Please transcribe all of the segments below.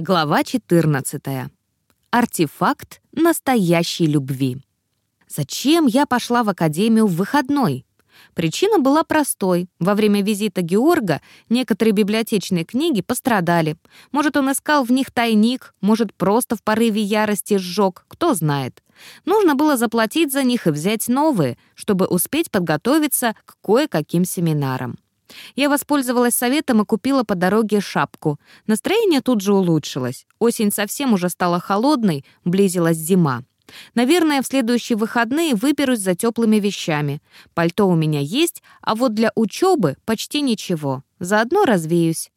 Глава 14. Артефакт настоящей любви. Зачем я пошла в академию в выходной? Причина была простой. Во время визита Георга некоторые библиотечные книги пострадали. Может, он искал в них тайник, может, просто в порыве ярости сжег, кто знает. Нужно было заплатить за них и взять новые, чтобы успеть подготовиться к кое-каким семинарам. Я воспользовалась советом и купила по дороге шапку. Настроение тут же улучшилось. Осень совсем уже стала холодной, близилась зима. Наверное, в следующие выходные выберусь за теплыми вещами. Пальто у меня есть, а вот для учебы почти ничего. Заодно развеюсь.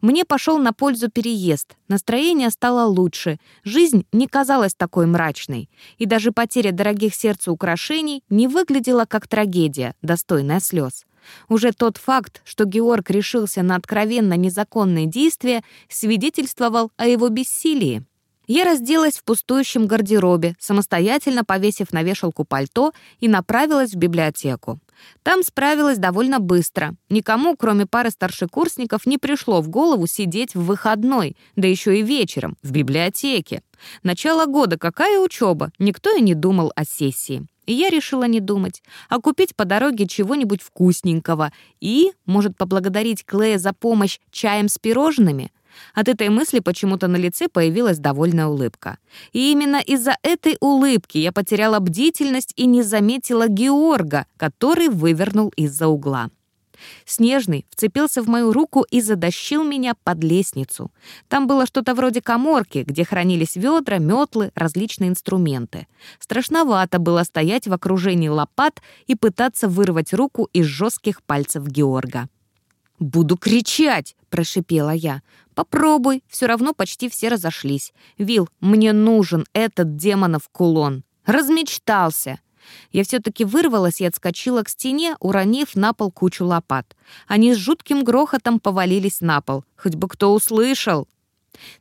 Мне пошел на пользу переезд, настроение стало лучше, жизнь не казалась такой мрачной, и даже потеря дорогих сердцу украшений не выглядела как трагедия, достойная слез. Уже тот факт, что Георг решился на откровенно незаконные действия, свидетельствовал о его бессилии. Я разделась в пустующем гардеробе, самостоятельно повесив на вешалку пальто и направилась в библиотеку. Там справилась довольно быстро. Никому, кроме пары старшекурсников, не пришло в голову сидеть в выходной, да еще и вечером, в библиотеке. Начало года, какая учеба? Никто и не думал о сессии. И я решила не думать, а купить по дороге чего-нибудь вкусненького и, может, поблагодарить Клея за помощь чаем с пирожными. От этой мысли почему-то на лице появилась довольная улыбка. И именно из-за этой улыбки я потеряла бдительность и не заметила Георга, который вывернул из-за угла. Снежный вцепился в мою руку и задащил меня под лестницу. Там было что-то вроде коморки, где хранились ведра, метлы, различные инструменты. Страшновато было стоять в окружении лопат и пытаться вырвать руку из жестких пальцев Георга. «Буду кричать!» — прошипела я. «Попробуй, все равно почти все разошлись. Вил, мне нужен этот демонов кулон. Размечтался!» Я все-таки вырвалась и отскочила к стене, уронив на пол кучу лопат. Они с жутким грохотом повалились на пол. Хоть бы кто услышал.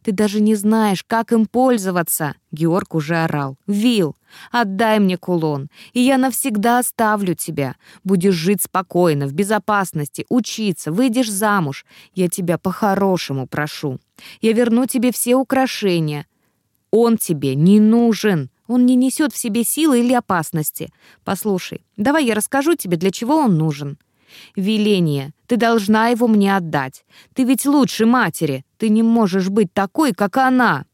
«Ты даже не знаешь, как им пользоваться!» Георг уже орал. «Вил, отдай мне кулон, и я навсегда оставлю тебя. Будешь жить спокойно, в безопасности, учиться, выйдешь замуж. Я тебя по-хорошему прошу. Я верну тебе все украшения. Он тебе не нужен!» Он не несет в себе силы или опасности. Послушай, давай я расскажу тебе, для чего он нужен. Веление, ты должна его мне отдать. Ты ведь лучше матери. Ты не можешь быть такой, как она.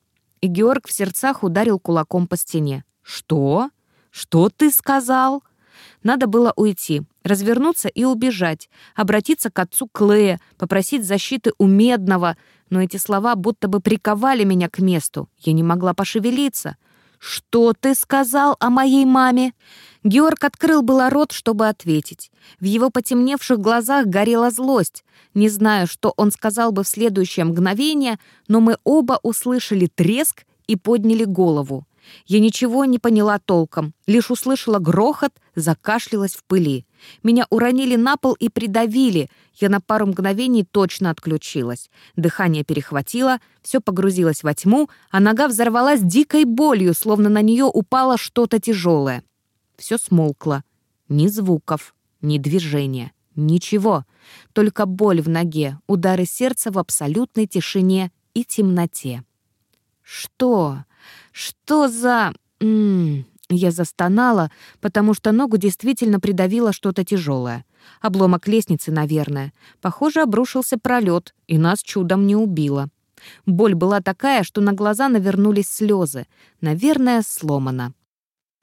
И Георг в сердцах ударил кулаком по стене. Что? Что ты сказал? Надо было уйти, развернуться и убежать, обратиться к отцу Клея, попросить защиты у Медного, но эти слова будто бы приковали меня к месту. Я не могла пошевелиться. «Что ты сказал о моей маме?» Георг открыл было рот, чтобы ответить. В его потемневших глазах горела злость. Не знаю, что он сказал бы в следующее мгновение, но мы оба услышали треск и подняли голову. Я ничего не поняла толком, лишь услышала грохот, закашлялась в пыли. Меня уронили на пол и придавили. Я на пару мгновений точно отключилась. Дыхание перехватило, все погрузилось во тьму, а нога взорвалась дикой болью, словно на нее упало что-то тяжелое. Все смолкло. Ни звуков, ни движения, ничего. Только боль в ноге, удары сердца в абсолютной тишине и темноте. «Что? Что за...» М -м, я застонала, потому что ногу действительно придавило что-то тяжелое. Обломок лестницы, наверное. Похоже, обрушился пролет, и нас чудом не убило. Боль была такая, что на глаза навернулись слезы. Наверное, сломано.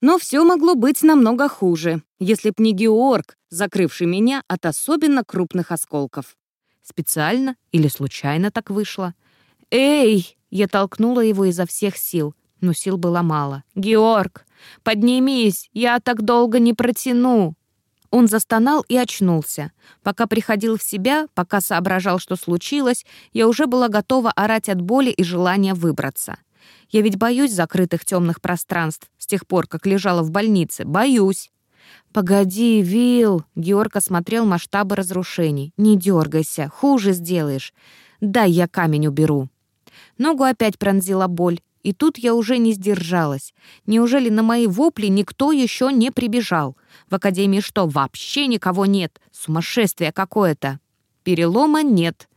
Но все могло быть намного хуже, если б не Георг, закрывший меня от особенно крупных осколков. Специально или случайно так вышло? «Эй!» — я толкнула его изо всех сил но сил было мало. «Георг, поднимись, я так долго не протяну!» Он застонал и очнулся. Пока приходил в себя, пока соображал, что случилось, я уже была готова орать от боли и желания выбраться. Я ведь боюсь закрытых темных пространств с тех пор, как лежала в больнице. Боюсь. «Погоди, Вил!» — Георг осмотрел масштабы разрушений. «Не дергайся, хуже сделаешь. Дай я камень уберу». Ногу опять пронзила боль. И тут я уже не сдержалась. Неужели на мои вопли никто еще не прибежал? В академии что, вообще никого нет? Сумасшествие какое-то. Перелома нет.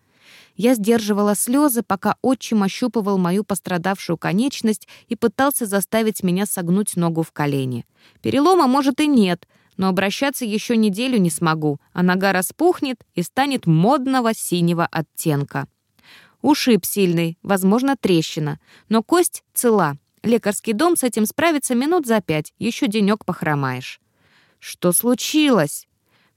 Я сдерживала слезы, пока отчим ощупывал мою пострадавшую конечность и пытался заставить меня согнуть ногу в колени. Перелома, может, и нет, но обращаться еще неделю не смогу, а нога распухнет и станет модного синего оттенка. Ушиб сильный, возможно, трещина, но кость цела. Лекарский дом с этим справится минут за пять, еще денек похромаешь. Что случилось?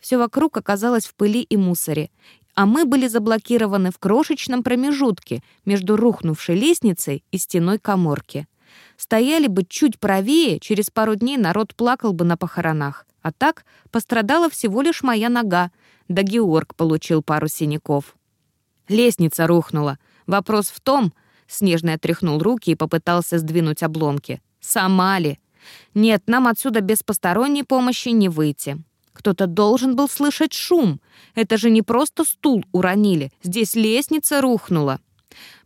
Все вокруг оказалось в пыли и мусоре, а мы были заблокированы в крошечном промежутке между рухнувшей лестницей и стеной коморки. Стояли бы чуть правее, через пару дней народ плакал бы на похоронах. А так пострадала всего лишь моя нога, да Георг получил пару синяков. Лестница рухнула. Вопрос в том, Снежный отряхнул руки и попытался сдвинуть обломки. Сама ли? Нет, нам отсюда без посторонней помощи не выйти. Кто-то должен был слышать шум. Это же не просто стул уронили, здесь лестница рухнула.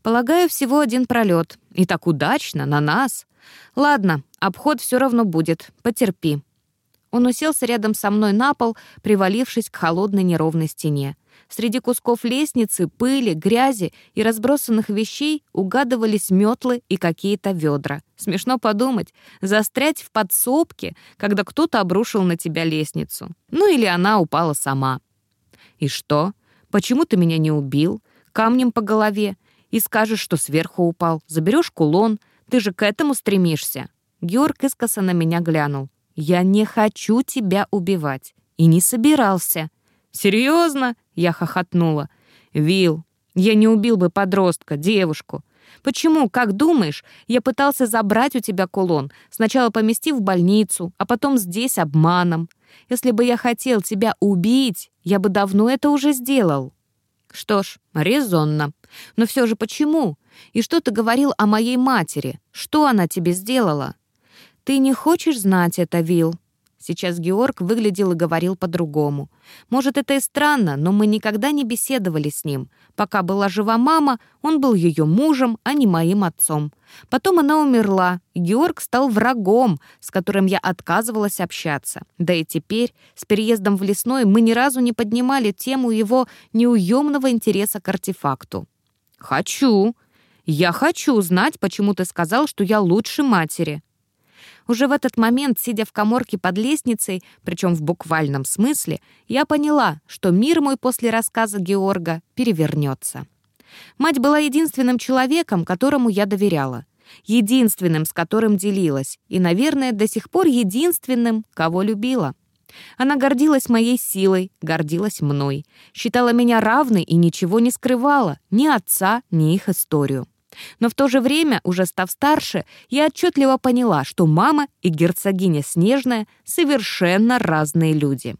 Полагаю, всего один пролет. И так удачно, на нас. Ладно, обход все равно будет, потерпи. Он уселся рядом со мной на пол, привалившись к холодной неровной стене. Среди кусков лестницы, пыли, грязи и разбросанных вещей угадывались метлы и какие-то ведра. Смешно подумать, застрять в подсобке, когда кто-то обрушил на тебя лестницу. Ну или она упала сама. И что? Почему ты меня не убил? Камнем по голове? И скажешь, что сверху упал. Заберешь кулон. Ты же к этому стремишься. Георг искоса на меня глянул. «Я не хочу тебя убивать. И не собирался». «Серьезно?» — я хохотнула. «Вил, я не убил бы подростка, девушку. Почему, как думаешь, я пытался забрать у тебя кулон, сначала поместив в больницу, а потом здесь обманом? Если бы я хотел тебя убить, я бы давно это уже сделал». «Что ж, резонно. Но все же почему? И что ты говорил о моей матери? Что она тебе сделала?» «Ты не хочешь знать это, Вил?» Сейчас Георг выглядел и говорил по-другому. Может, это и странно, но мы никогда не беседовали с ним. Пока была жива мама, он был ее мужем, а не моим отцом. Потом она умерла, Георг стал врагом, с которым я отказывалась общаться. Да и теперь, с переездом в лесной, мы ни разу не поднимали тему его неуемного интереса к артефакту. «Хочу. Я хочу знать, почему ты сказал, что я лучше матери». Уже в этот момент, сидя в коморке под лестницей, причем в буквальном смысле, я поняла, что мир мой после рассказа Георга перевернется. Мать была единственным человеком, которому я доверяла. Единственным, с которым делилась. И, наверное, до сих пор единственным, кого любила. Она гордилась моей силой, гордилась мной. Считала меня равной и ничего не скрывала. Ни отца, ни их историю. Но в то же время, уже став старше, я отчетливо поняла, что мама и герцогиня Снежная совершенно разные люди.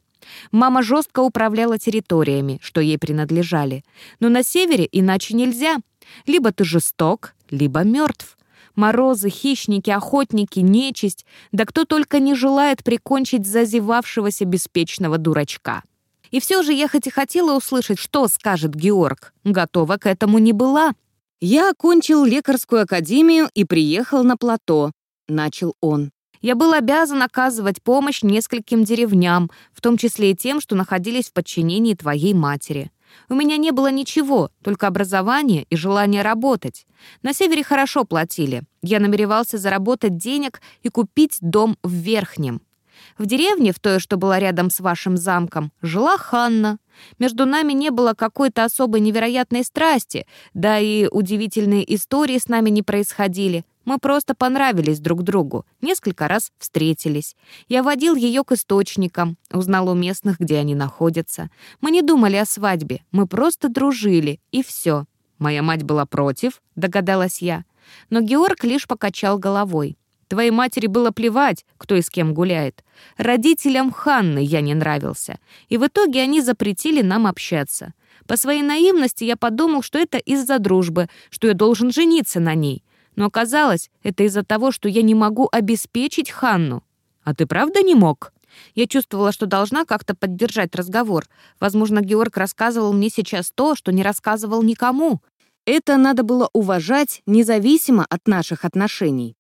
Мама жестко управляла территориями, что ей принадлежали. Но на севере иначе нельзя. Либо ты жесток, либо мертв. Морозы, хищники, охотники, нечисть, да кто только не желает прикончить зазевавшегося беспечного дурачка. И все же я хоть и хотела услышать, что скажет Георг, готова к этому не была. «Я окончил лекарскую академию и приехал на плато», — начал он. «Я был обязан оказывать помощь нескольким деревням, в том числе и тем, что находились в подчинении твоей матери. У меня не было ничего, только образование и желание работать. На севере хорошо платили. Я намеревался заработать денег и купить дом в Верхнем. В деревне, в той, что была рядом с вашим замком, жила Ханна. Между нами не было какой-то особой невероятной страсти, да и удивительные истории с нами не происходили. Мы просто понравились друг другу, несколько раз встретились. Я водил ее к источникам, узнал у местных, где они находятся. Мы не думали о свадьбе, мы просто дружили, и все. Моя мать была против, догадалась я. Но Георг лишь покачал головой. Твоей матери было плевать, кто и с кем гуляет. Родителям Ханны я не нравился. И в итоге они запретили нам общаться. По своей наивности я подумал, что это из-за дружбы, что я должен жениться на ней. Но оказалось, это из-за того, что я не могу обеспечить Ханну. А ты правда не мог? Я чувствовала, что должна как-то поддержать разговор. Возможно, Георг рассказывал мне сейчас то, что не рассказывал никому. Это надо было уважать, независимо от наших отношений.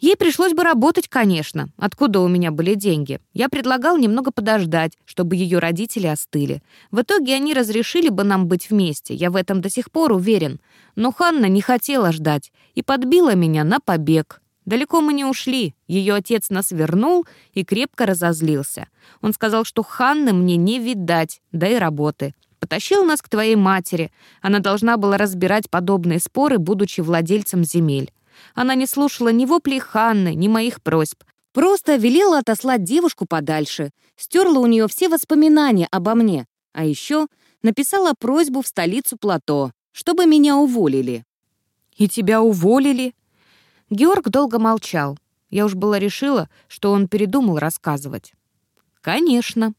Ей пришлось бы работать, конечно. Откуда у меня были деньги? Я предлагал немного подождать, чтобы ее родители остыли. В итоге они разрешили бы нам быть вместе, я в этом до сих пор уверен. Но Ханна не хотела ждать и подбила меня на побег. Далеко мы не ушли. Ее отец нас вернул и крепко разозлился. Он сказал, что Ханны мне не видать, да и работы. Потащил нас к твоей матери. Она должна была разбирать подобные споры, будучи владельцем земель. Она не слушала ни воплей Ханны, ни моих просьб. Просто велела отослать девушку подальше, стерла у нее все воспоминания обо мне, а еще написала просьбу в столицу плато, чтобы меня уволили. «И тебя уволили?» Георг долго молчал. Я уж была решила, что он передумал рассказывать. «Конечно.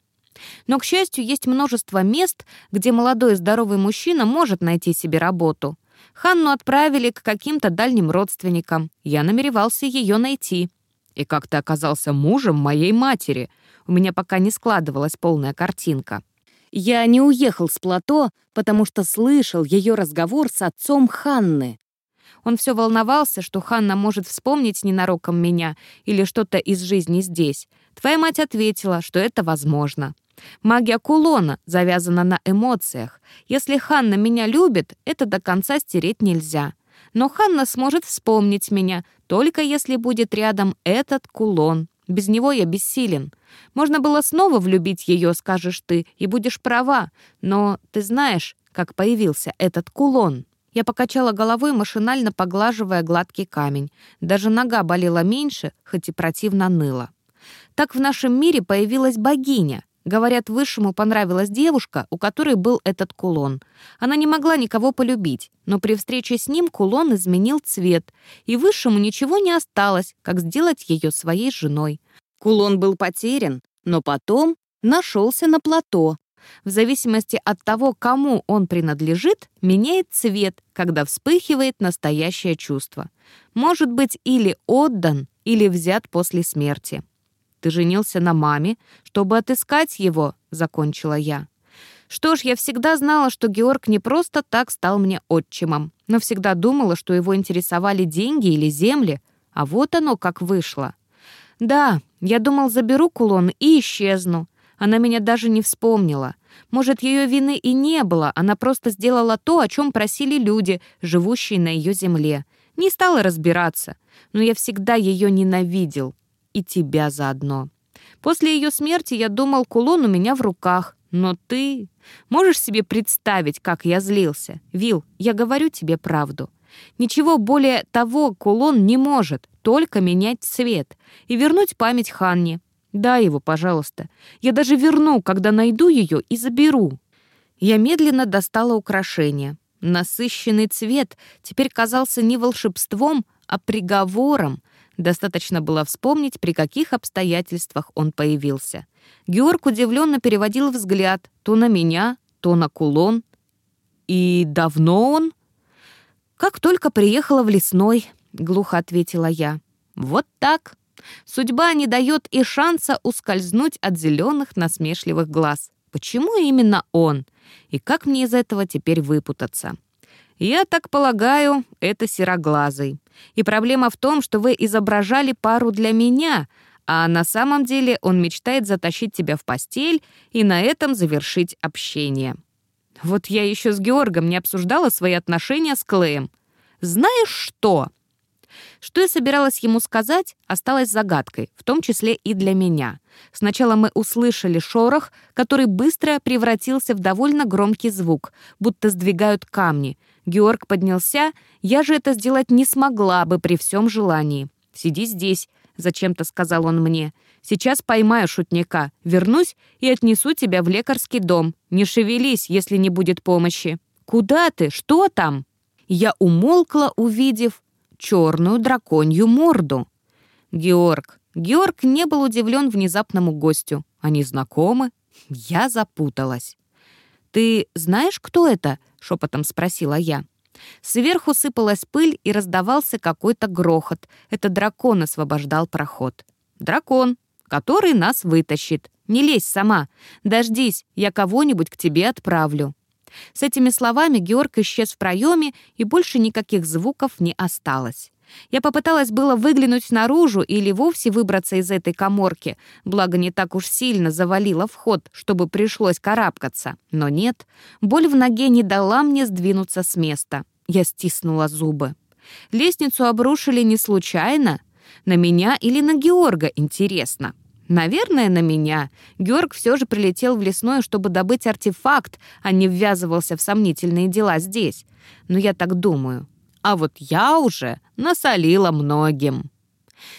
Но, к счастью, есть множество мест, где молодой здоровый мужчина может найти себе работу. Ханну отправили к каким-то дальним родственникам. Я намеревался ее найти. И как ты оказался мужем моей матери? У меня пока не складывалась полная картинка. Я не уехал с плато, потому что слышал ее разговор с отцом Ханны. Он все волновался, что Ханна может вспомнить ненароком меня или что-то из жизни здесь. Твоя мать ответила, что это возможно. Магия кулона завязана на эмоциях. Если Ханна меня любит, это до конца стереть нельзя. Но Ханна сможет вспомнить меня, только если будет рядом этот кулон. Без него я бессилен. Можно было снова влюбить ее, скажешь ты, и будешь права. Но ты знаешь, как появился этот кулон. Я покачала головой, машинально поглаживая гладкий камень. Даже нога болела меньше, хоть и противно ныла. Так в нашем мире появилась богиня, Говорят, Высшему понравилась девушка, у которой был этот кулон. Она не могла никого полюбить, но при встрече с ним кулон изменил цвет, и Высшему ничего не осталось, как сделать ее своей женой. Кулон был потерян, но потом нашелся на плато. В зависимости от того, кому он принадлежит, меняет цвет, когда вспыхивает настоящее чувство. Может быть или отдан, или взят после смерти. Ты женился на маме, чтобы отыскать его», — закончила я. Что ж, я всегда знала, что Георг не просто так стал мне отчимом, но всегда думала, что его интересовали деньги или земли, а вот оно как вышло. Да, я думал, заберу кулон и исчезну. Она меня даже не вспомнила. Может, ее вины и не было, она просто сделала то, о чем просили люди, живущие на ее земле. Не стала разбираться, но я всегда ее ненавидел и тебя заодно. После ее смерти я думал, кулон у меня в руках, но ты... Можешь себе представить, как я злился? Вил, я говорю тебе правду. Ничего более того кулон не может, только менять цвет и вернуть память Ханне. Дай его, пожалуйста. Я даже верну, когда найду ее и заберу. Я медленно достала украшение. Насыщенный цвет теперь казался не волшебством, а приговором, Достаточно было вспомнить, при каких обстоятельствах он появился. Георг удивленно переводил взгляд то на меня, то на кулон. «И давно он?» «Как только приехала в лесной», — глухо ответила я. «Вот так. Судьба не дает и шанса ускользнуть от зеленых насмешливых глаз. Почему именно он? И как мне из этого теперь выпутаться?» «Я так полагаю, это сероглазый. И проблема в том, что вы изображали пару для меня, а на самом деле он мечтает затащить тебя в постель и на этом завершить общение». Вот я еще с Георгом не обсуждала свои отношения с Клеем. «Знаешь что?» Что я собиралась ему сказать, осталось загадкой, в том числе и для меня. Сначала мы услышали шорох, который быстро превратился в довольно громкий звук, будто сдвигают камни. Георг поднялся, я же это сделать не смогла бы при всем желании. «Сиди здесь», — зачем-то сказал он мне. «Сейчас поймаю шутника, вернусь и отнесу тебя в лекарский дом. Не шевелись, если не будет помощи». «Куда ты? Что там?» Я умолкла, увидев черную драконью морду. Георг. Георг не был удивлен внезапному гостю. Они знакомы? Я запуталась. «Ты знаешь, кто это?» — шепотом спросила я. Сверху сыпалась пыль и раздавался какой-то грохот. Это дракон освобождал проход. «Дракон, который нас вытащит. Не лезь сама. Дождись, я кого-нибудь к тебе отправлю». С этими словами Георг исчез в проеме, и больше никаких звуков не осталось. Я попыталась было выглянуть наружу или вовсе выбраться из этой коморки, благо не так уж сильно завалила вход, чтобы пришлось карабкаться. Но нет, боль в ноге не дала мне сдвинуться с места. Я стиснула зубы. Лестницу обрушили не случайно. На меня или на Георга, интересно. Наверное, на меня. Георг все же прилетел в лесное, чтобы добыть артефакт, а не ввязывался в сомнительные дела здесь. Но я так думаю. А вот я уже насолила многим.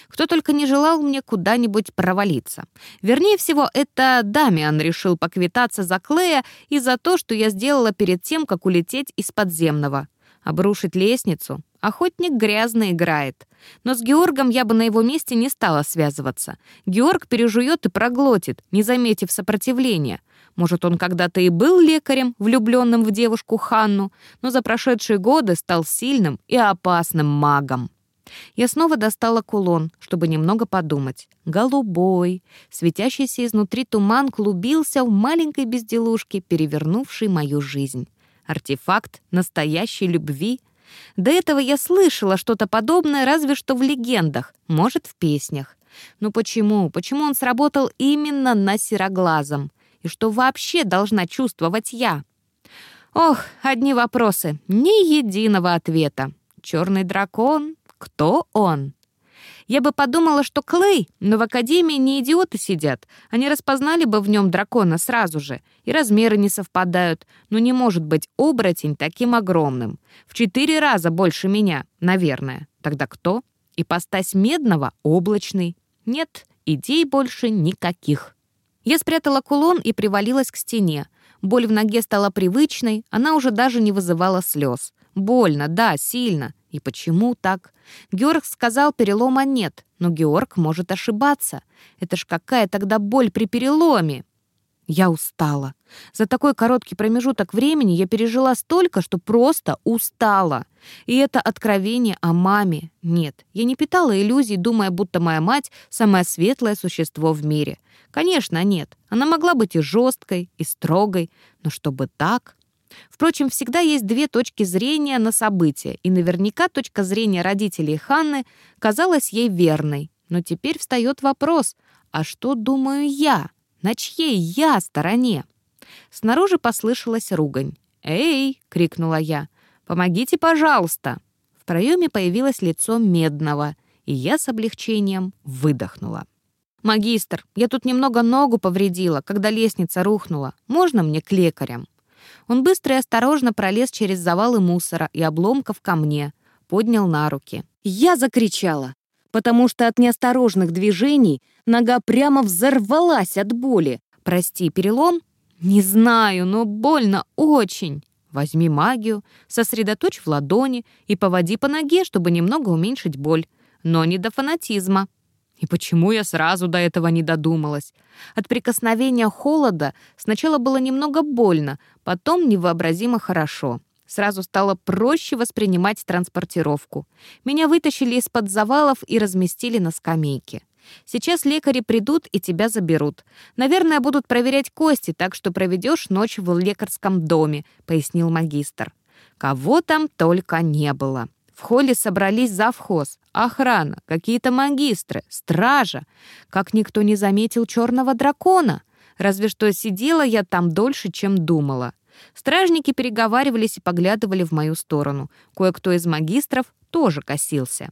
Кто только не желал мне куда-нибудь провалиться. Вернее всего, это Дамиан решил поквитаться за Клея и за то, что я сделала перед тем, как улететь из подземного. Обрушить лестницу? Охотник грязно играет. Но с Георгом я бы на его месте не стала связываться. Георг пережует и проглотит, не заметив сопротивления. Может, он когда-то и был лекарем, влюбленным в девушку Ханну, но за прошедшие годы стал сильным и опасным магом. Я снова достала кулон, чтобы немного подумать. Голубой, светящийся изнутри туман клубился в маленькой безделушке, перевернувшей мою жизнь. Артефакт настоящей любви. До этого я слышала что-то подобное разве что в легендах, может, в песнях. Но почему? Почему он сработал именно на сероглазом? И что вообще должна чувствовать я? Ох, одни вопросы, ни единого ответа. Черный дракон? Кто он? Я бы подумала, что Клей, но в Академии не идиоты сидят. Они распознали бы в нем дракона сразу же. И размеры не совпадают. Но не может быть оборотень таким огромным. В четыре раза больше меня, наверное. Тогда кто? Ипостась медного — облачный. Нет, идей больше никаких. Я спрятала кулон и привалилась к стене. Боль в ноге стала привычной, она уже даже не вызывала слез. Больно, да, сильно. И почему так? Георг сказал, перелома нет, но Георг может ошибаться. Это ж какая тогда боль при переломе? Я устала. За такой короткий промежуток времени я пережила столько, что просто устала. И это откровение о маме. Нет, я не питала иллюзий, думая, будто моя мать — самое светлое существо в мире. Конечно, нет. Она могла быть и жесткой, и строгой, но чтобы так... Впрочем, всегда есть две точки зрения на события, и наверняка точка зрения родителей Ханны казалась ей верной. Но теперь встает вопрос, а что думаю я? На чьей я стороне? Снаружи послышалась ругань. «Эй!» — крикнула я. «Помогите, пожалуйста!» В проеме появилось лицо Медного, и я с облегчением выдохнула. «Магистр, я тут немного ногу повредила, когда лестница рухнула. Можно мне к лекарям?» Он быстро и осторожно пролез через завалы мусора и обломков ко мне, поднял на руки. Я закричала, потому что от неосторожных движений нога прямо взорвалась от боли. «Прости, перелом?» «Не знаю, но больно очень». Возьми магию, сосредоточь в ладони и поводи по ноге, чтобы немного уменьшить боль. Но не до фанатизма. И почему я сразу до этого не додумалась? От прикосновения холода сначала было немного больно, потом невообразимо хорошо. Сразу стало проще воспринимать транспортировку. Меня вытащили из-под завалов и разместили на скамейке. Сейчас лекари придут и тебя заберут. Наверное, будут проверять кости, так что проведешь ночь в лекарском доме», — пояснил магистр. Кого там только не было. В холле собрались завхоз, охрана, какие-то магистры, стража. Как никто не заметил черного дракона. Разве что сидела я там дольше, чем думала. Стражники переговаривались и поглядывали в мою сторону. Кое-кто из магистров тоже косился.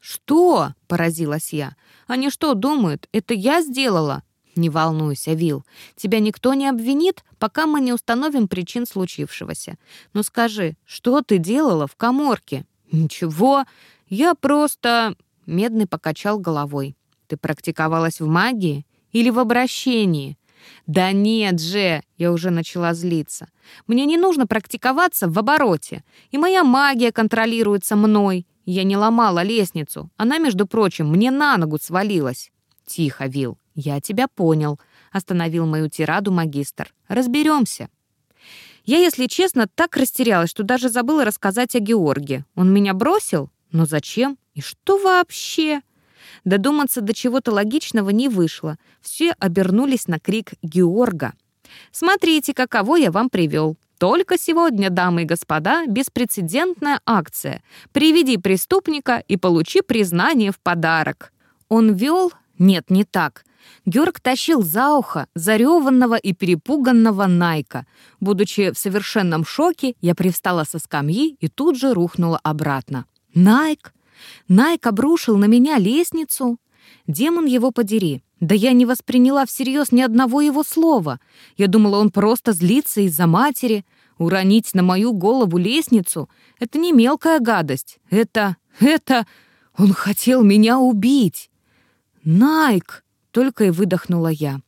«Что?» — поразилась я. «Они что думают? Это я сделала?» «Не волнуйся, Вил. Тебя никто не обвинит, пока мы не установим причин случившегося. Но скажи, что ты делала в коморке?» «Ничего, я просто...» Медный покачал головой. «Ты практиковалась в магии или в обращении?» «Да нет же!» — я уже начала злиться. «Мне не нужно практиковаться в обороте, и моя магия контролируется мной. Я не ломала лестницу, она, между прочим, мне на ногу свалилась». «Тихо, Вил, я тебя понял», — остановил мою тираду магистр. «Разберемся». Я, если честно, так растерялась, что даже забыла рассказать о Георге. Он меня бросил? Но зачем? И что вообще? Додуматься до чего-то логичного не вышло. Все обернулись на крик Георга. «Смотрите, каково я вам привел. Только сегодня, дамы и господа, беспрецедентная акция. Приведи преступника и получи признание в подарок. Он вел... Нет, не так. Георг тащил за ухо зареванного и перепуганного Найка. Будучи в совершенном шоке, я привстала со скамьи и тут же рухнула обратно. «Найк! Найк обрушил на меня лестницу!» Демон его подери. Да я не восприняла всерьез ни одного его слова. Я думала, он просто злится из-за матери. Уронить на мою голову лестницу — это не мелкая гадость. Это... это... Он хотел меня убить. «Найк!» — только и выдохнула я.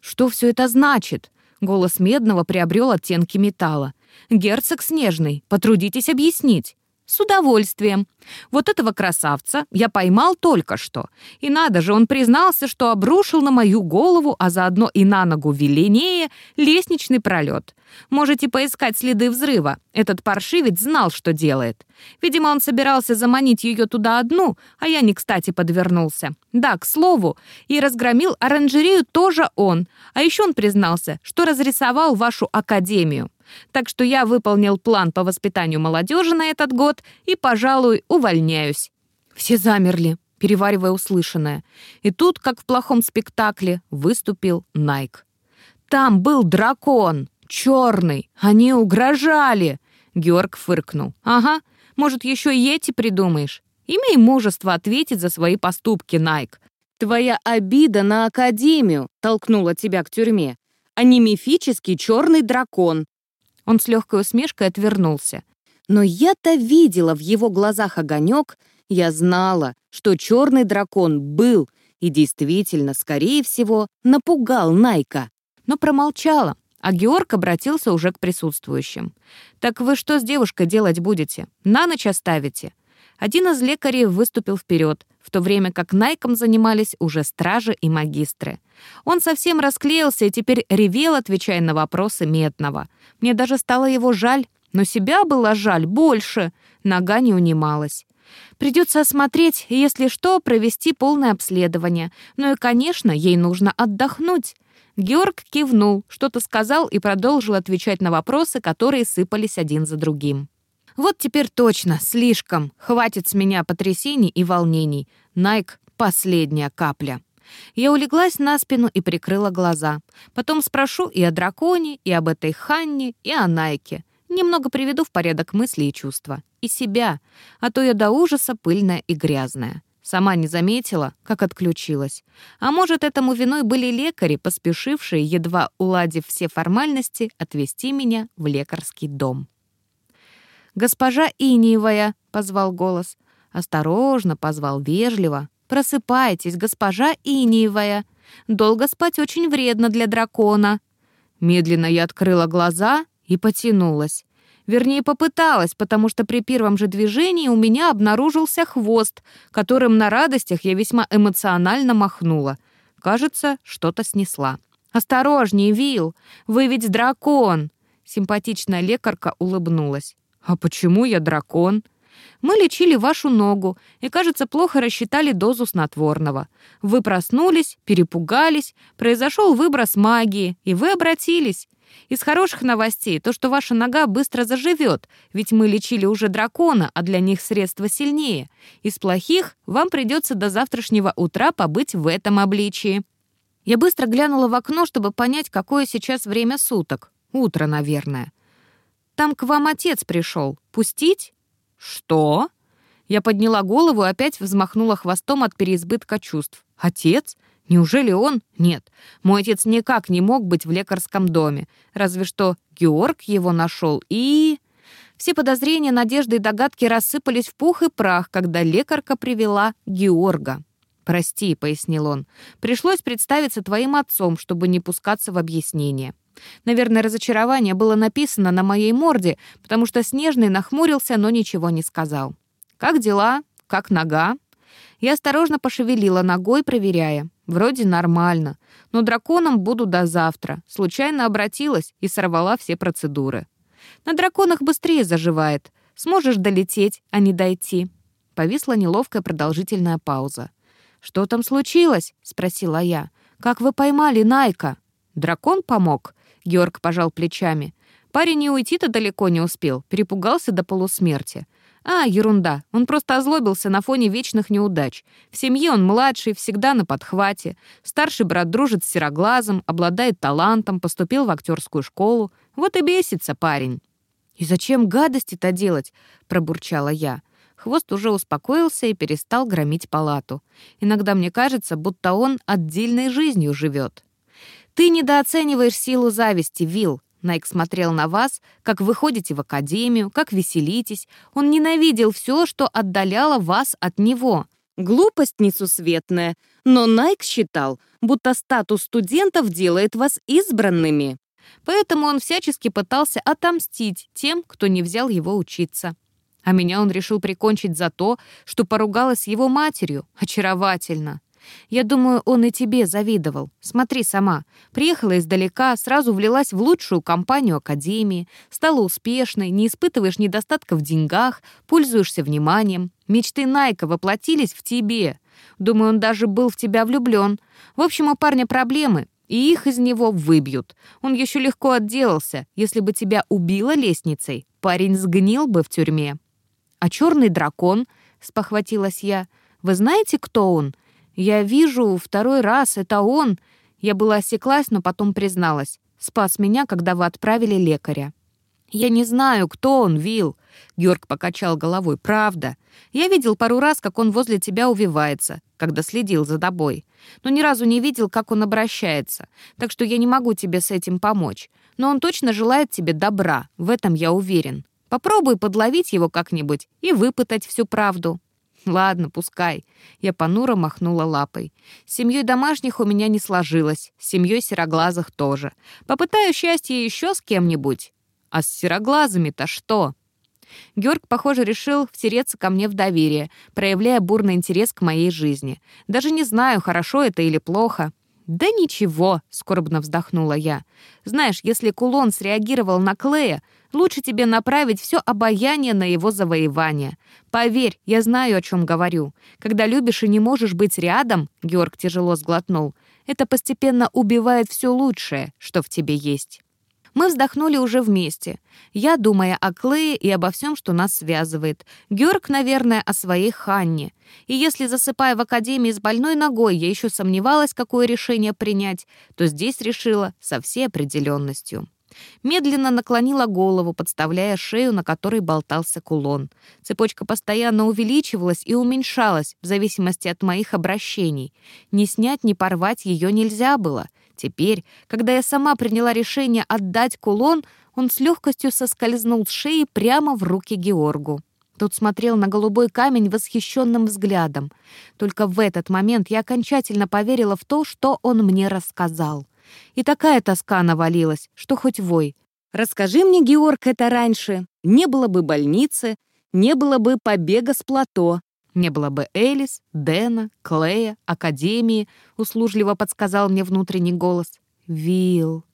«Что все это значит?» Голос Медного приобрел оттенки металла. «Герцог Снежный, потрудитесь объяснить». «С удовольствием. Вот этого красавца я поймал только что. И надо же, он признался, что обрушил на мою голову, а заодно и на ногу Веленея, лестничный пролет. Можете поискать следы взрыва. Этот паршивец знал, что делает. Видимо, он собирался заманить ее туда одну, а я не кстати подвернулся. Да, к слову, и разгромил оранжерею тоже он. А еще он признался, что разрисовал вашу академию. Так что я выполнил план по воспитанию молодежи на этот год и, пожалуй, увольняюсь». Все замерли, переваривая услышанное. И тут, как в плохом спектакле, выступил Найк. «Там был дракон, черный, они угрожали!» Георг фыркнул. «Ага, может, еще и эти придумаешь? Имей мужество ответить за свои поступки, Найк. Твоя обида на Академию толкнула тебя к тюрьме, а не мифический черный дракон, он с легкой усмешкой отвернулся. Но я-то видела в его глазах огонек, я знала, что черный дракон был и действительно, скорее всего, напугал Найка. Но промолчала, а Георг обратился уже к присутствующим. «Так вы что с девушкой делать будете? На ночь оставите?» Один из лекарей выступил вперед, в то время как Найком занимались уже стражи и магистры. Он совсем расклеился и теперь ревел, отвечая на вопросы Медного. Мне даже стало его жаль, но себя было жаль больше. Нога не унималась. Придется осмотреть если что, провести полное обследование. Ну и, конечно, ей нужно отдохнуть. Георг кивнул, что-то сказал и продолжил отвечать на вопросы, которые сыпались один за другим. Вот теперь точно, слишком. Хватит с меня потрясений и волнений. Найк — последняя капля. Я улеглась на спину и прикрыла глаза. Потом спрошу и о драконе, и об этой Ханне, и о Найке. Немного приведу в порядок мысли и чувства. И себя. А то я до ужаса пыльная и грязная. Сама не заметила, как отключилась. А может, этому виной были лекари, поспешившие, едва уладив все формальности, отвезти меня в лекарский дом. «Госпожа Иниевая!» — позвал голос. Осторожно позвал вежливо. «Просыпайтесь, госпожа Иниевая! Долго спать очень вредно для дракона!» Медленно я открыла глаза и потянулась. Вернее, попыталась, потому что при первом же движении у меня обнаружился хвост, которым на радостях я весьма эмоционально махнула. Кажется, что-то снесла. «Осторожнее, Вил! Вы ведь дракон!» Симпатичная лекарка улыбнулась. «А почему я дракон?» «Мы лечили вашу ногу и, кажется, плохо рассчитали дозу снотворного. Вы проснулись, перепугались, произошел выброс магии, и вы обратились. Из хороших новостей то, что ваша нога быстро заживет, ведь мы лечили уже дракона, а для них средства сильнее. Из плохих вам придется до завтрашнего утра побыть в этом обличии». Я быстро глянула в окно, чтобы понять, какое сейчас время суток. Утро, наверное. Там к вам отец пришел. Пустить?» «Что?» Я подняла голову и опять взмахнула хвостом от переизбытка чувств. «Отец? Неужели он? Нет. Мой отец никак не мог быть в лекарском доме. Разве что Георг его нашел и...» Все подозрения, надежды и догадки рассыпались в пух и прах, когда лекарка привела Георга. «Прости», — пояснил он, — «пришлось представиться твоим отцом, чтобы не пускаться в объяснение». Наверное, разочарование было написано на моей морде, потому что Снежный нахмурился, но ничего не сказал. «Как дела? Как нога?» Я осторожно пошевелила ногой, проверяя. Вроде нормально, но драконом буду до завтра. Случайно обратилась и сорвала все процедуры. На драконах быстрее заживает. Сможешь долететь, а не дойти. Повисла неловкая продолжительная пауза. «Что там случилось?» — спросила я. «Как вы поймали Найка?» «Дракон помог?» Георг пожал плечами. Парень и уйти-то далеко не успел, перепугался до полусмерти. А, ерунда, он просто озлобился на фоне вечных неудач. В семье он младший, всегда на подхвате. Старший брат дружит с сероглазом, обладает талантом, поступил в актерскую школу. Вот и бесится парень. «И зачем гадости-то делать?» — пробурчала я. Хвост уже успокоился и перестал громить палату. Иногда мне кажется, будто он отдельной жизнью живет. «Ты недооцениваешь силу зависти, Вил. Найк смотрел на вас, как вы ходите в академию, как веселитесь. Он ненавидел все, что отдаляло вас от него. Глупость несусветная, но Найк считал, будто статус студентов делает вас избранными. Поэтому он всячески пытался отомстить тем, кто не взял его учиться. А меня он решил прикончить за то, что поругалась с его матерью. Очаровательно. Я думаю, он и тебе завидовал. Смотри сама. Приехала издалека, сразу влилась в лучшую компанию Академии, стала успешной, не испытываешь недостатка в деньгах, пользуешься вниманием. Мечты Найка воплотились в тебе. Думаю, он даже был в тебя влюблен. В общем, у парня проблемы, и их из него выбьют. Он еще легко отделался. Если бы тебя убило лестницей, парень сгнил бы в тюрьме. «А черный дракон?» — спохватилась я. «Вы знаете, кто он?» «Я вижу, второй раз, это он!» Я была осеклась, но потом призналась. «Спас меня, когда вы отправили лекаря». «Я не знаю, кто он, Вил. Георг покачал головой. «Правда. Я видел пару раз, как он возле тебя увивается, когда следил за тобой. Но ни разу не видел, как он обращается. Так что я не могу тебе с этим помочь. Но он точно желает тебе добра, в этом я уверен. Попробуй подловить его как-нибудь и выпытать всю правду». «Ладно, пускай». Я понуро махнула лапой. С семьей домашних у меня не сложилось, с семьей сероглазых тоже. Попытаю счастье еще с кем-нибудь. А с сероглазыми-то что? Георг, похоже, решил втереться ко мне в доверие, проявляя бурный интерес к моей жизни. Даже не знаю, хорошо это или плохо. «Да ничего», — скорбно вздохнула я. «Знаешь, если кулон среагировал на Клея, лучше тебе направить все обаяние на его завоевание. Поверь, я знаю, о чем говорю. Когда любишь и не можешь быть рядом, — Георг тяжело сглотнул, — это постепенно убивает все лучшее, что в тебе есть». Мы вздохнули уже вместе. Я, думая о Клее и обо всем, что нас связывает. Георг, наверное, о своей Ханне. И если, засыпая в академии с больной ногой, я еще сомневалась, какое решение принять, то здесь решила со всей определенностью. Медленно наклонила голову, подставляя шею, на которой болтался кулон. Цепочка постоянно увеличивалась и уменьшалась в зависимости от моих обращений. Ни снять, ни порвать ее нельзя было — Теперь, когда я сама приняла решение отдать кулон, он с легкостью соскользнул с шеи прямо в руки Георгу. Тот смотрел на голубой камень восхищенным взглядом. Только в этот момент я окончательно поверила в то, что он мне рассказал. И такая тоска навалилась, что хоть вой. Расскажи мне, Георг, это раньше. Не было бы больницы, не было бы побега с плато, не было бы Элис, Дэна, Клея, Академии, услужливо подсказал мне внутренний голос. Вил.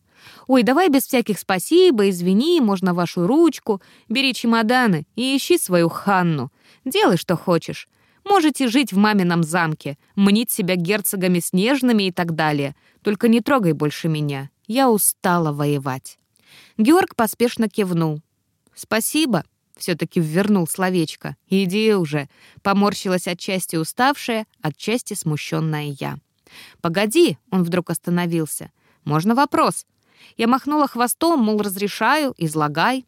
Ой, давай без всяких спасибо, извини, можно вашу ручку. Бери чемоданы и ищи свою Ханну. Делай, что хочешь. Можете жить в мамином замке, мнить себя герцогами снежными и так далее. Только не трогай больше меня. Я устала воевать. Георг поспешно кивнул. «Спасибо», все-таки ввернул словечко. «Иди уже!» — поморщилась отчасти уставшая, отчасти смущенная я. «Погоди!» — он вдруг остановился. «Можно вопрос?» Я махнула хвостом, мол, разрешаю, излагай.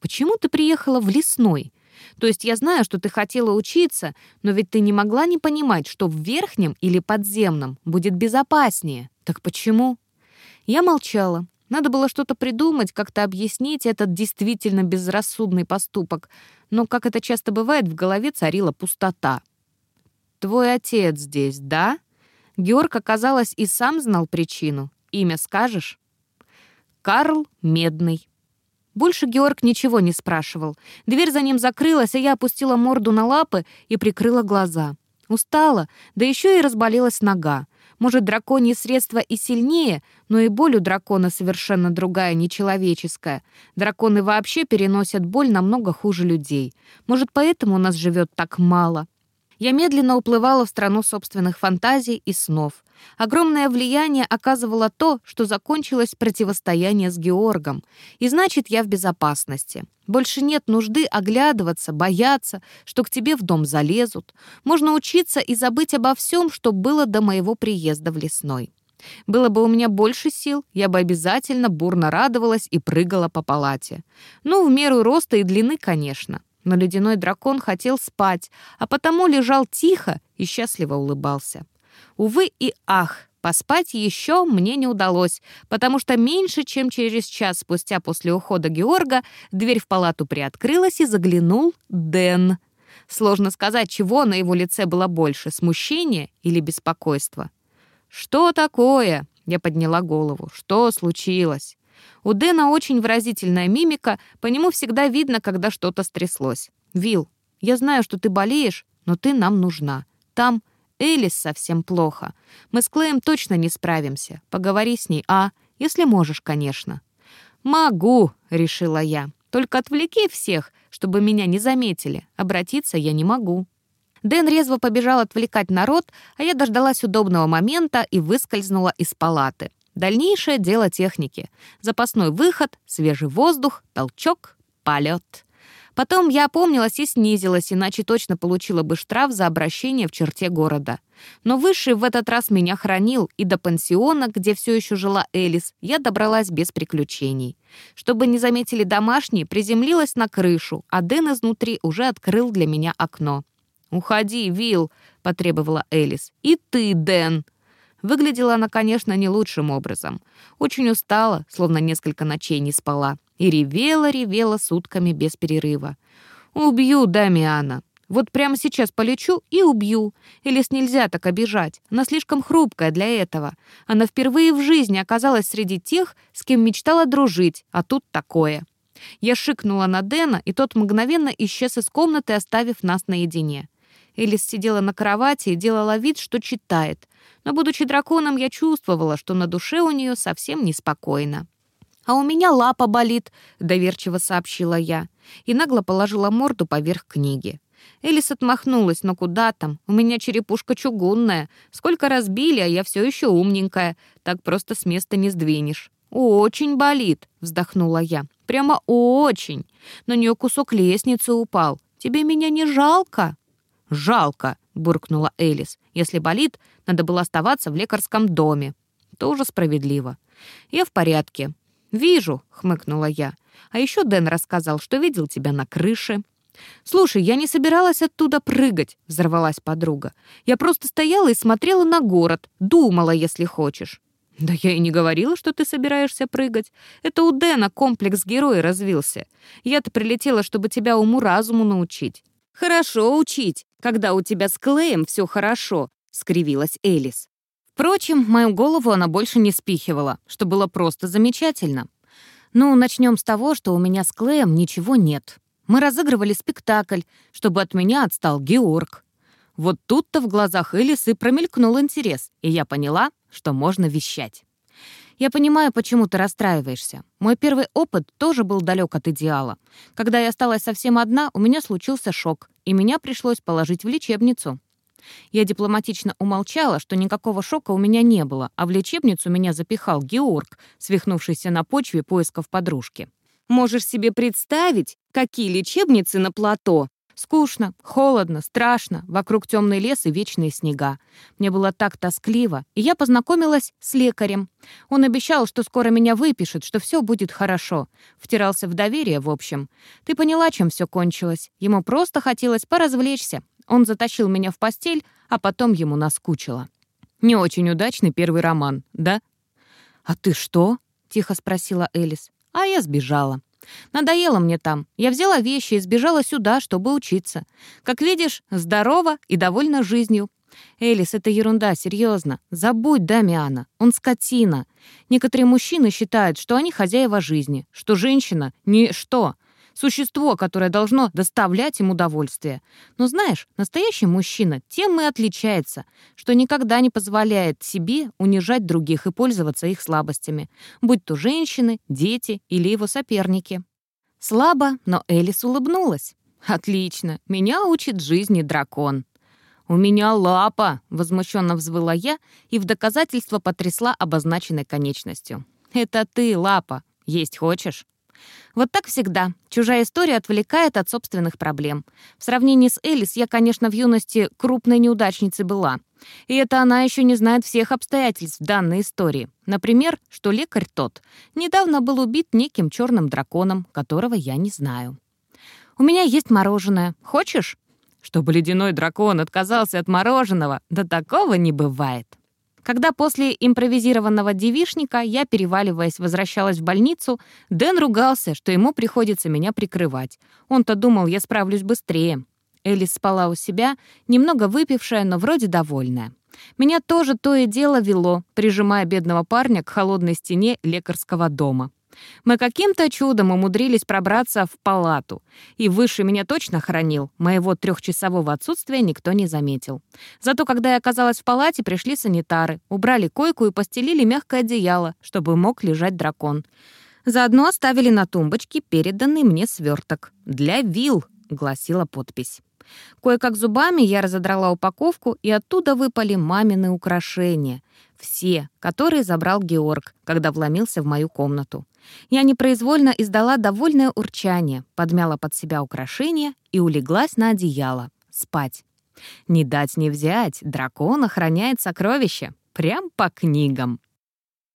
«Почему ты приехала в лесной?» То есть я знаю, что ты хотела учиться, но ведь ты не могла не понимать, что в верхнем или подземном будет безопаснее. Так почему? Я молчала, надо было что-то придумать, как-то объяснить этот действительно безрассудный поступок, но, как это часто бывает, в голове царила пустота. «Твой отец здесь, да?» Георг, оказалось, и сам знал причину. Имя скажешь? Карл Медный. Больше Георг ничего не спрашивал. Дверь за ним закрылась, а я опустила морду на лапы и прикрыла глаза. Устала, да еще и разболелась нога. Может, драконьи средства и сильнее, но и боль у дракона совершенно другая, нечеловеческая. Драконы вообще переносят боль намного хуже людей. Может, поэтому у нас живет так мало. Я медленно уплывала в страну собственных фантазий и снов. Огромное влияние оказывало то, что закончилось противостояние с Георгом, и значит, я в безопасности. Больше нет нужды оглядываться, бояться, что к тебе в дом залезут. Можно учиться и забыть обо всем, что было до моего приезда в лесной. Было бы у меня больше сил, я бы обязательно бурно радовалась и прыгала по палате. Ну, в меру роста и длины, конечно. Но ледяной дракон хотел спать, а потому лежал тихо и счастливо улыбался. Увы и ах, поспать еще мне не удалось, потому что меньше чем через час спустя после ухода Георга дверь в палату приоткрылась и заглянул Дэн. Сложно сказать, чего на его лице было больше — смущения или беспокойства. «Что такое?» — я подняла голову. «Что случилось?» У Дэна очень выразительная мимика, по нему всегда видно, когда что-то стряслось. «Вилл, я знаю, что ты болеешь, но ты нам нужна. Там Элис совсем плохо. Мы с Клеем точно не справимся. Поговори с ней, а? Если можешь, конечно». «Могу», — решила я. «Только отвлеки всех, чтобы меня не заметили. Обратиться я не могу». Дэн резво побежал отвлекать народ, а я дождалась удобного момента и выскользнула из палаты. Дальнейшее дело техники. Запасной выход, свежий воздух, толчок, полет. Потом я опомнилась и снизилась, иначе точно получила бы штраф за обращение в черте города. Но Высший в этот раз меня хранил, и до пансиона, где все еще жила Элис, я добралась без приключений. Чтобы не заметили домашние, приземлилась на крышу, а Дэн изнутри уже открыл для меня окно. «Уходи, Вил, потребовала Элис. «И ты, Дэн!» Выглядела она, конечно, не лучшим образом. Очень устала, словно несколько ночей не спала. И ревела-ревела сутками без перерыва. «Убью Дамиана. Вот прямо сейчас полечу и убью. Элис нельзя так обижать. Она слишком хрупкая для этого. Она впервые в жизни оказалась среди тех, с кем мечтала дружить, а тут такое». Я шикнула на Дэна, и тот мгновенно исчез из комнаты, оставив нас наедине. Элис сидела на кровати и делала вид, что читает, но, будучи драконом, я чувствовала, что на душе у нее совсем неспокойно. «А у меня лапа болит», — доверчиво сообщила я, и нагло положила морду поверх книги. Элис отмахнулась, но куда там? У меня черепушка чугунная. Сколько разбили, а я все еще умненькая. Так просто с места не сдвинешь. «Очень болит», — вздохнула я. «Прямо очень. На нее кусок лестницы упал. Тебе меня не жалко?» «Жалко», — буркнула Элис. «Если болит, надо было оставаться в лекарском доме». «Тоже справедливо». «Я в порядке». «Вижу», — хмыкнула я. «А еще Дэн рассказал, что видел тебя на крыше». «Слушай, я не собиралась оттуда прыгать», — взорвалась подруга. «Я просто стояла и смотрела на город, думала, если хочешь». «Да я и не говорила, что ты собираешься прыгать. Это у Дэна комплекс героя развился. Я-то прилетела, чтобы тебя уму-разуму научить». «Хорошо учить, когда у тебя с Клеем все хорошо», — скривилась Элис. Впрочем, мою голову она больше не спихивала, что было просто замечательно. Ну, начнем с того, что у меня с Клеем ничего нет. Мы разыгрывали спектакль, чтобы от меня отстал Георг. Вот тут-то в глазах Элис и промелькнул интерес, и я поняла, что можно вещать. Я понимаю, почему ты расстраиваешься. Мой первый опыт тоже был далек от идеала. Когда я осталась совсем одна, у меня случился шок, и меня пришлось положить в лечебницу. Я дипломатично умолчала, что никакого шока у меня не было, а в лечебницу меня запихал Георг, свихнувшийся на почве поисков подружки. Можешь себе представить, какие лечебницы на плато Скучно, холодно, страшно, вокруг темный лес и вечные снега. Мне было так тоскливо, и я познакомилась с лекарем. Он обещал, что скоро меня выпишет, что все будет хорошо. Втирался в доверие, в общем. Ты поняла, чем все кончилось. Ему просто хотелось поразвлечься. Он затащил меня в постель, а потом ему наскучило. Не очень удачный первый роман, да? «А ты что?» — тихо спросила Элис. «А я сбежала». Надоело мне там. Я взяла вещи и сбежала сюда, чтобы учиться. Как видишь, здорова и довольна жизнью. Элис, это ерунда, серьезно. Забудь Дамиана. Он скотина. Некоторые мужчины считают, что они хозяева жизни, что женщина — ничто. Существо, которое должно доставлять им удовольствие. Но знаешь, настоящий мужчина тем и отличается, что никогда не позволяет себе унижать других и пользоваться их слабостями, будь то женщины, дети или его соперники. Слабо, но Элис улыбнулась. «Отлично, меня учит жизни дракон». «У меня лапа!» — возмущенно взвыла я и в доказательство потрясла обозначенной конечностью. «Это ты, лапа. Есть хочешь?» Вот так всегда. Чужая история отвлекает от собственных проблем. В сравнении с Элис я, конечно, в юности крупной неудачницей была. И это она еще не знает всех обстоятельств данной истории. Например, что лекарь тот недавно был убит неким черным драконом, которого я не знаю. «У меня есть мороженое. Хочешь?» Чтобы ледяной дракон отказался от мороженого, да такого не бывает. Когда после импровизированного девишника я, переваливаясь, возвращалась в больницу, Дэн ругался, что ему приходится меня прикрывать. Он-то думал, я справлюсь быстрее. Элис спала у себя, немного выпившая, но вроде довольная. Меня тоже то и дело вело, прижимая бедного парня к холодной стене лекарского дома. Мы каким-то чудом умудрились пробраться в палату, и выше меня точно хранил. Моего трехчасового отсутствия никто не заметил. Зато когда я оказалась в палате, пришли санитары, убрали койку и постелили мягкое одеяло, чтобы мог лежать дракон. Заодно оставили на тумбочке переданный мне сверток. «Для вил», — гласила подпись. Кое-как зубами я разодрала упаковку, и оттуда выпали мамины украшения. Все, которые забрал Георг, когда вломился в мою комнату. Я непроизвольно издала довольное урчание, подмяла под себя украшения и улеглась на одеяло. Спать. Не дать не взять, дракон охраняет сокровища. Прям по книгам.